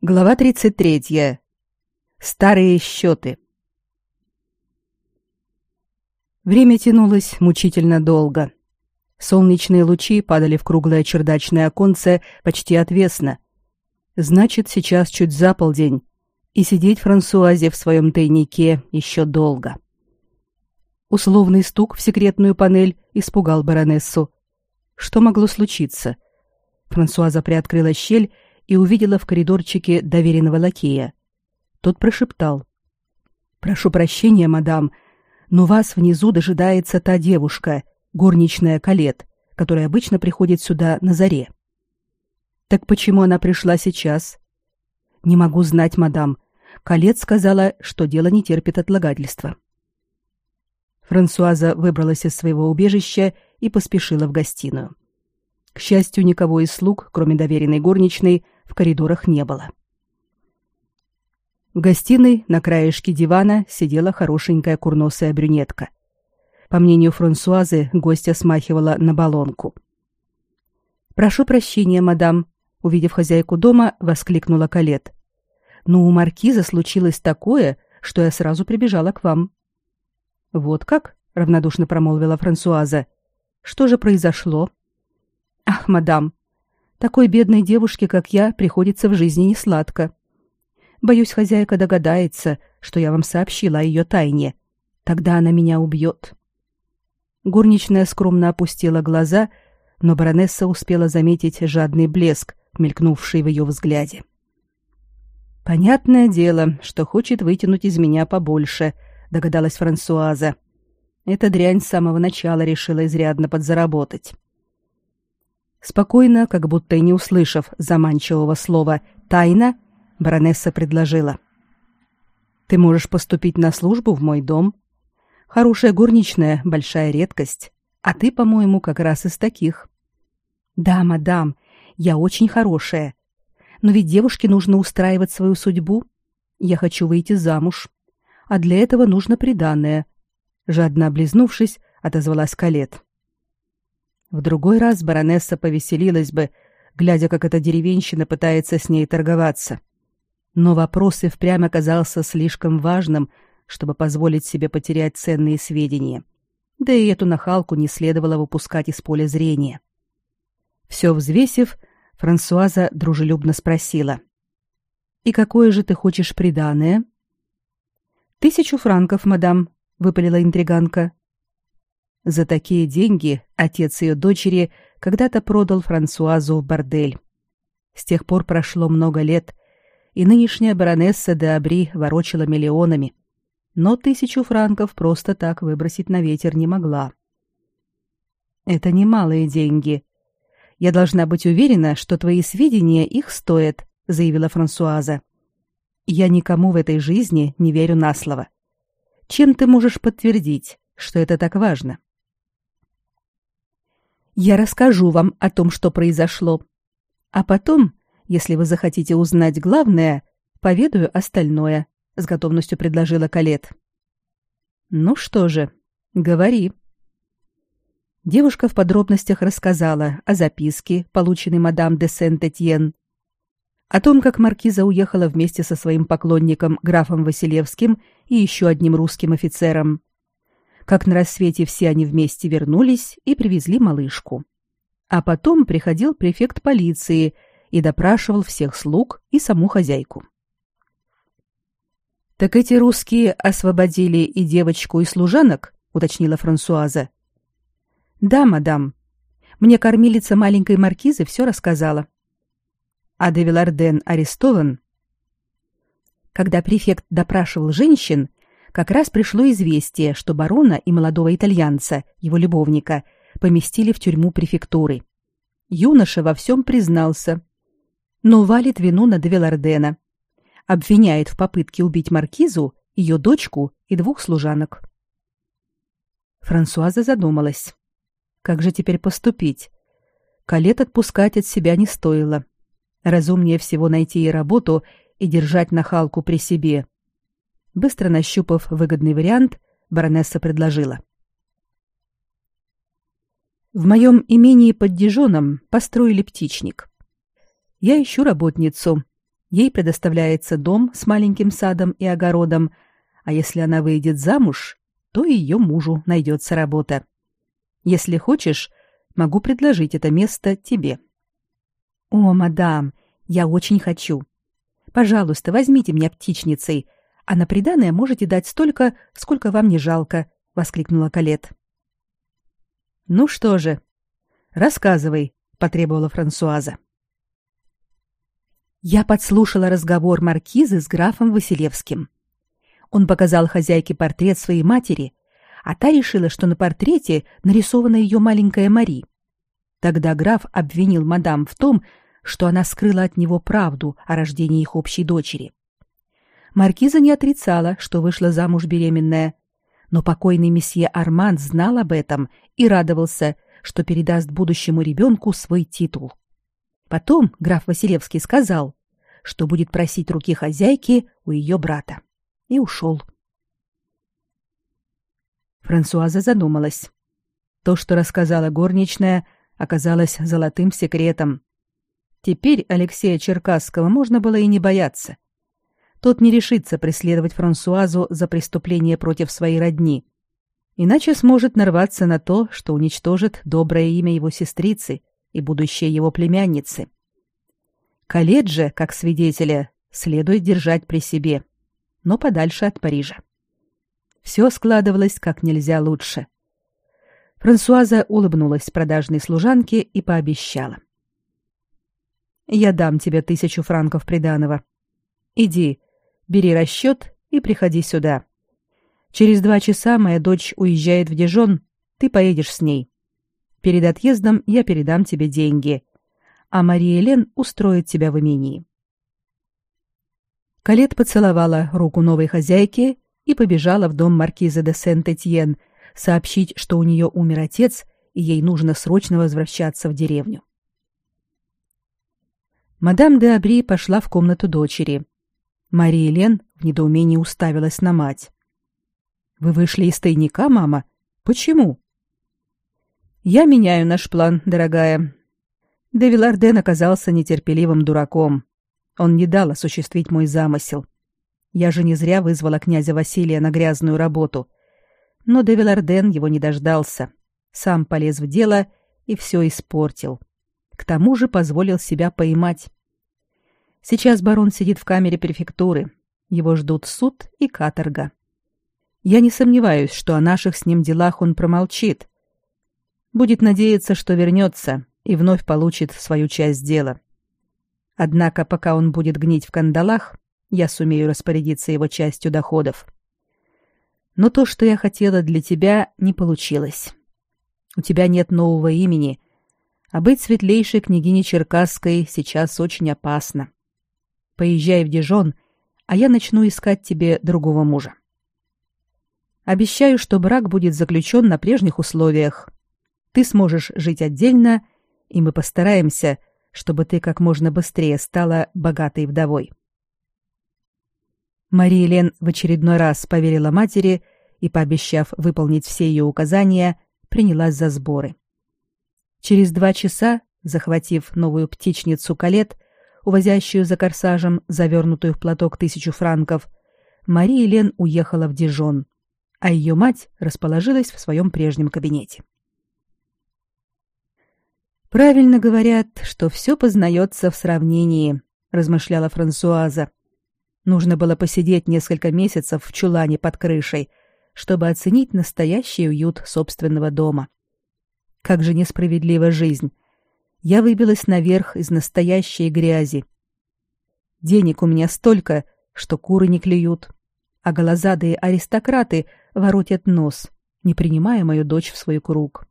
Глава 33. Старые счеты. Время тянулось мучительно долго. Солнечные лучи падали в круглое чердачное оконце почти отвесно. Значит, сейчас чуть за полдень, и сидеть Франсуазе в своем тайнике еще долго. Условный стук в секретную панель испугал баронессу. Что могло случиться? Франсуаза приоткрыла щель и увидела в коридорчике доверенного лакея. Тот прошептал: "Прошу прощения, мадам, но вас внизу дожидается та девушка, горничная Калет, которая обычно приходит сюда на заре". Так почему она пришла сейчас? Не могу знать, мадам. Калет сказала, что дело не терпит отлагательства. Франсуаза выбралась из своего убежища и поспешила в гостиную. К счастью, никого из слуг, кроме доверенной горничной, коридорах не было. В гостиной на краешке дивана сидела хорошенькая курносая брюнетка. По мнению Франсуазы, гостья смахивала на балонку. «Прошу прощения, мадам», — увидев хозяйку дома, воскликнула Калет. «Но у маркиза случилось такое, что я сразу прибежала к вам». «Вот как?» — равнодушно промолвила Франсуаза. «Что же произошло?» «Ах, мадам, такой бедной девушке, как я, приходится в жизни несладко. Боюсь, хозяйка догадается, что я вам сообщила о ее тайне. Тогда она меня убьет». Горничная скромно опустила глаза, но баронесса успела заметить жадный блеск, мелькнувший в ее взгляде. «Понятное дело, что хочет вытянуть из меня побольше», — догадалась Франсуаза. Эта дрянь с самого начала решила изрядно подзаработать. Спокойно, как будто и не услышав заманчивого слова «тайна», баронесса предложила. «Ты можешь поступить на службу в мой дом. Хорошая горничная — большая редкость, а ты, по-моему, как раз из таких». «Да, мадам, я очень хорошая. Но ведь девушке нужно устраивать свою судьбу. Я хочу выйти замуж. А для этого нужно приданое». Жадно облизнувшись, отозвалась Калет. В другой раз баронесса повеселилась бы, глядя, как эта деревенщина пытается с ней торговаться. Но вопрос и впрямь оказался слишком важным, чтобы позволить себе потерять ценные сведения. Да и эту нахалку не следовало выпускать из поля зрения. Все взвесив, Франсуаза дружелюбно спросила. «И какое же ты хочешь приданое?» «Тысячу франков, мадам», — выпалила интриганка. За такие деньги отец ее дочери когда-то продал Франсуазу в бордель. С тех пор прошло много лет, и нынешняя баронесса де Абри ворочала миллионами, но тысячу франков просто так выбросить на ветер не могла. Это немалые деньги. Я должна быть уверена, что твои сведения их стоят, заявила Франсуаза. Я никому в этой жизни не верю на слово. Чем ты можешь подтвердить, что это так важно? Я расскажу вам о том, что произошло. А потом, если вы захотите узнать главное, поведаю остальное, с готовностью предложила Калет. Ну что же, говори. Девушка в подробностях рассказала о записке, полученной мадам де Сент-Этьен, о том, как маркиза уехала вместе со своим поклонником графом Василевским и еще одним русским офицером, как на рассвете все они вместе вернулись и привезли малышку. А потом приходил префект полиции и допрашивал всех слуг и саму хозяйку. Так эти русские освободили и девочку, и служанок, уточнила Франсуаза. Да, мадам. Мне кормилица маленькой маркизы все рассказала. А де Виларден арестован. Когда префект допрашивал женщин, как раз пришло известие, что барона и молодого итальянца, его любовника, поместили в тюрьму префектуры. Юноша во всем признался, но валит вину на Девелардена. Обвиняет в попытке убить маркизу, ее дочку и двух служанок. Франсуаза задумалась. Как же теперь поступить? Калет отпускать от себя не стоило. Разумнее всего найти ей работу и держать нахалку при себе. Быстро нащупав выгодный вариант, баронесса предложила. В моем имении под Дижоном построили птичник. Я ищу работницу. Ей предоставляется дом с маленьким садом и огородом, а если она выйдет замуж, то ее мужу найдется работа. Если хочешь, могу предложить это место тебе. О, мадам, я очень хочу. Пожалуйста, возьмите меня птичницей, а на приданое можете дать столько, сколько вам не жалко, воскликнула Калет. Ну что же, рассказывай, потребовала Франсуаза. Я подслушала разговор маркизы с графом Василевским. Он показал хозяйке портрет своей матери, а та решила, что на портрете нарисована ее маленькая Мари. Тогда граф обвинил мадам в том, что она скрыла от него правду о рождении их общей дочери. Маркиза не отрицала, что вышла замуж беременная, но покойный месье Арман знал об этом и радовался, что передаст будущему ребенку свой титул. Потом граф Василевский сказал, что будет просить руки хозяйки у ее брата, и ушел. Франсуаза задумалась. То, что рассказала горничная, оказалось золотым секретом. Теперь Алексея Черкасского можно было и не бояться. Тот не решится преследовать Франсуазу за преступление против своей родни. Иначе сможет нарваться на то, что уничтожит доброе имя его сестрицы и будущее его племянницы. Калет же, как свидетеля, следует держать при себе, но подальше от Парижа. Все складывалось как нельзя лучше. Франсуаза улыбнулась продажной служанке и пообещала. Я дам тебе тысячу франков приданого. Иди, бери расчет и приходи сюда. Через два часа моя дочь уезжает в Дижон, ты поедешь с ней. Перед отъездом я передам тебе деньги, а Мария Элен устроит тебя в имении. Калет поцеловала руку новой хозяйки и побежала в дом маркиза де Сент-Этьен сообщить, что у нее умер отец, и ей нужно срочно возвращаться в деревню. Мадам де Абри пошла в комнату дочери. Мария Лен в недоумении уставилась на мать. Вы вышли из тайника, мама? Почему? Я меняю наш план, дорогая. Де Виларден оказался нетерпеливым дураком. Он не дал осуществить мой замысел. Я же не зря вызвала князя Василия на грязную работу. Но де Виларден его не дождался. Сам полез в дело и все испортил. К тому же позволил себя поймать. Сейчас барон сидит в камере префектуры. Его ждут суд и каторга. Я не сомневаюсь, что о наших с ним делах он промолчит. Будет надеяться, что вернется и вновь получит свою часть дела. Однако, пока он будет гнить в кандалах, я сумею распорядиться его частью доходов. Но то, что я хотела для тебя, не получилось. У тебя нет нового имени, а быть светлейшей княгиней Черкасской сейчас очень опасно. Поезжай в Дижон, а я начну искать тебе другого мужа. Обещаю, что брак будет заключен на прежних условиях. Ты сможешь жить отдельно, и мы постараемся, чтобы ты как можно быстрее стала богатой вдовой. Мария Лен в очередной раз поверила матери и, пообещав выполнить все ее указания, принялась за сборы. Через два часа, захватив новую птичницу Калет, увозящую за корсажем завернутую в платок тысячу франков, Мария Лен уехала в Дижон, а ее мать расположилась в своем прежнем кабинете. Правильно говорят, что все познается в сравнении, размышляла Франсуаза. Нужно было посидеть несколько месяцев в чулане под крышей, чтобы оценить настоящий уют собственного дома. Как же несправедлива жизнь. Я выбилась наверх из настоящей грязи. Денег у меня столько, что куры не клюют, а голозадые аристократы воротят нос, не принимая мою дочь в свой круг.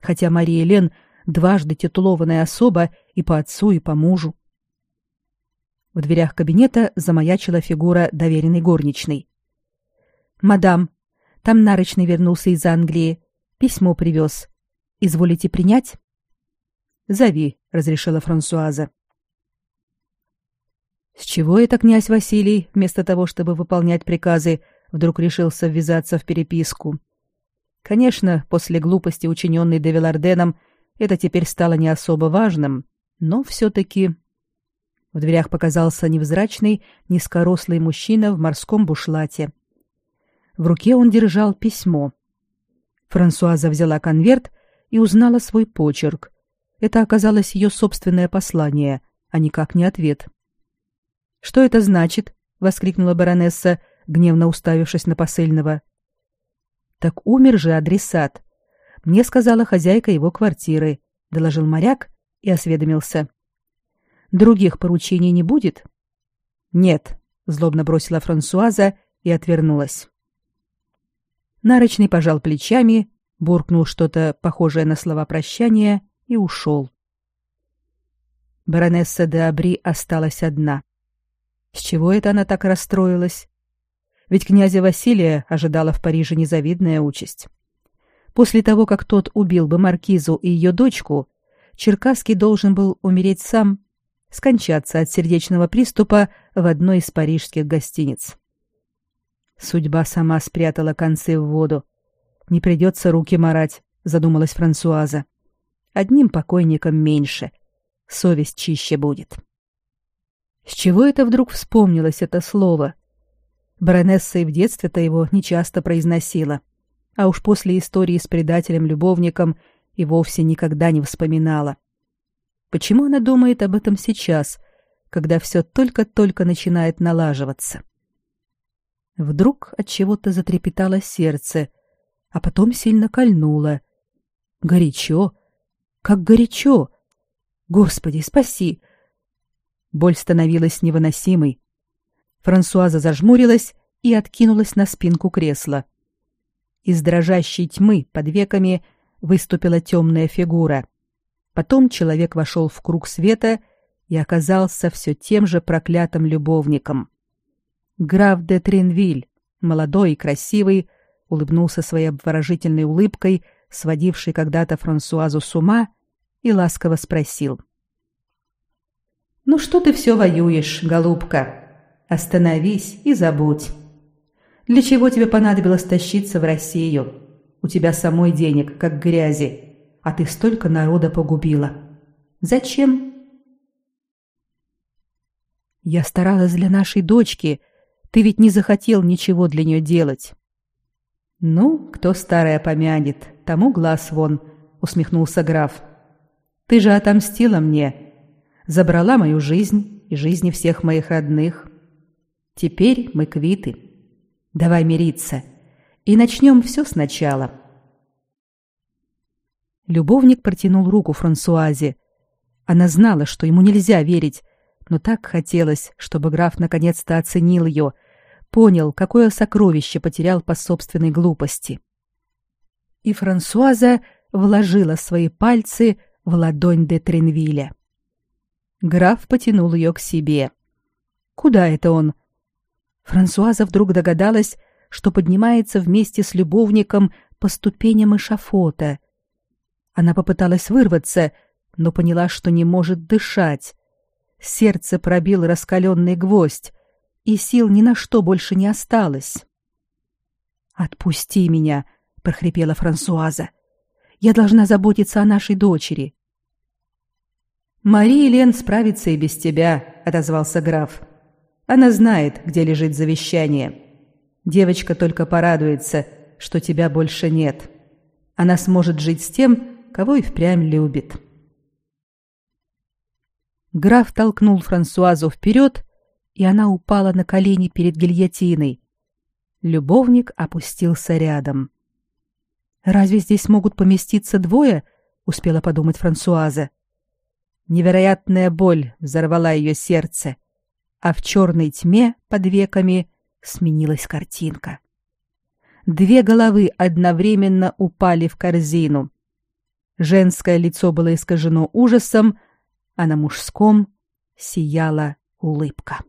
Хотя Мария Лен дважды титулованная особа и по отцу, и по мужу. В дверях кабинета замаячила фигура доверенной горничной. «Мадам, там нарочный вернулся из Англии. Письмо привез. Изволите принять? Зови, разрешила Франсуаза. С чего это князь Василий, вместо того, чтобы выполнять приказы, вдруг решился ввязаться в переписку? Конечно, после глупости, учиненной Девиларденом, это теперь стало не особо важным, но все-таки... В дверях показался невзрачный, низкорослый мужчина в морском бушлате. В руке он держал письмо. Франсуаза взяла конверт и узнала свой почерк. Это оказалось ее собственное послание, а никак не ответ. «Что это значит?» — воскликнула баронесса, гневно уставившись на посыльного. «Так умер же адресат. Мне сказала хозяйка его квартиры», — доложил моряк и осведомился. Других поручений не будет? Нет, злобно бросила Франсуаза и отвернулась. Нарочный пожал плечами, буркнул что-то похожее на слова прощания и ушел. Баронесса де Абри осталась одна. С чего это она так расстроилась? Ведь князя Василия ожидала в Париже незавидная участь. После того, как тот убил бы маркизу и ее дочку, Черкасский должен был умереть сам скончаться от сердечного приступа в одной из парижских гостиниц. Судьба сама спрятала концы в воду. Не придется руки марать, задумалась Франсуаза. Одним покойником меньше. Совесть чище будет. С чего это вдруг вспомнилось это слово? Баронесса и в детстве-то его нечасто произносила, а уж после истории с предателем-любовником и вовсе никогда не вспоминала. Почему она думает об этом сейчас, когда все только-только начинает налаживаться? Вдруг от чего-то затрепетало сердце, а потом сильно кольнуло. Горячо, как горячо. Господи, спаси. Боль становилась невыносимой. Франсуаза зажмурилась и откинулась на спинку кресла. Из дрожащей тьмы под веками выступила темная фигура. Потом человек вошел в круг света и оказался все тем же проклятым любовником. Граф де Тринвиль, молодой и красивый, улыбнулся своей обворожительной улыбкой, сводившей когда-то Франсуазу с ума, и ласково спросил. «Ну что ты все воюешь, голубка? Остановись и забудь. Для чего тебе понадобилось тащиться в Россию? У тебя самой денег, как грязи а ты столько народа погубила. Зачем? Я старалась для нашей дочки. Ты ведь не захотел ничего для нее делать. Ну, кто старая помянет, тому глаз вон, усмехнулся граф. Ты же отомстила мне, забрала мою жизнь и жизни всех моих родных. Теперь мы квиты. Давай мириться и начнем все сначала. Любовник протянул руку Франсуазе. Она знала, что ему нельзя верить, но так хотелось, чтобы граф наконец-то оценил ее, понял, какое сокровище потерял по собственной глупости. И Франсуаза вложила свои пальцы в ладонь де Тренвиля. Граф потянул ее к себе. Куда это он? Франсуаза вдруг догадалась, что поднимается вместе с любовником по ступеням эшафота, она попыталась вырваться, но поняла, что не может дышать. Сердце пробил раскаленный гвоздь, и сил ни на что больше не осталось. «Отпусти меня!» — прохрипела Франсуаза. «Я должна заботиться о нашей дочери». «Мария Лен справится и без тебя», — отозвался граф. «Она знает, где лежит завещание. Девочка только порадуется, что тебя больше нет. Она сможет жить с тем, кого и впрямь любит. Граф толкнул Франсуазу вперед, и она упала на колени перед гильотиной. Любовник опустился рядом. «Разве здесь могут поместиться двое?» — успела подумать Франсуаза. Невероятная боль взорвала ее сердце, а в черной тьме под веками сменилась картинка. Две головы одновременно упали в корзину. Женское лицо было искажено ужасом, а на мужском сияла улыбка.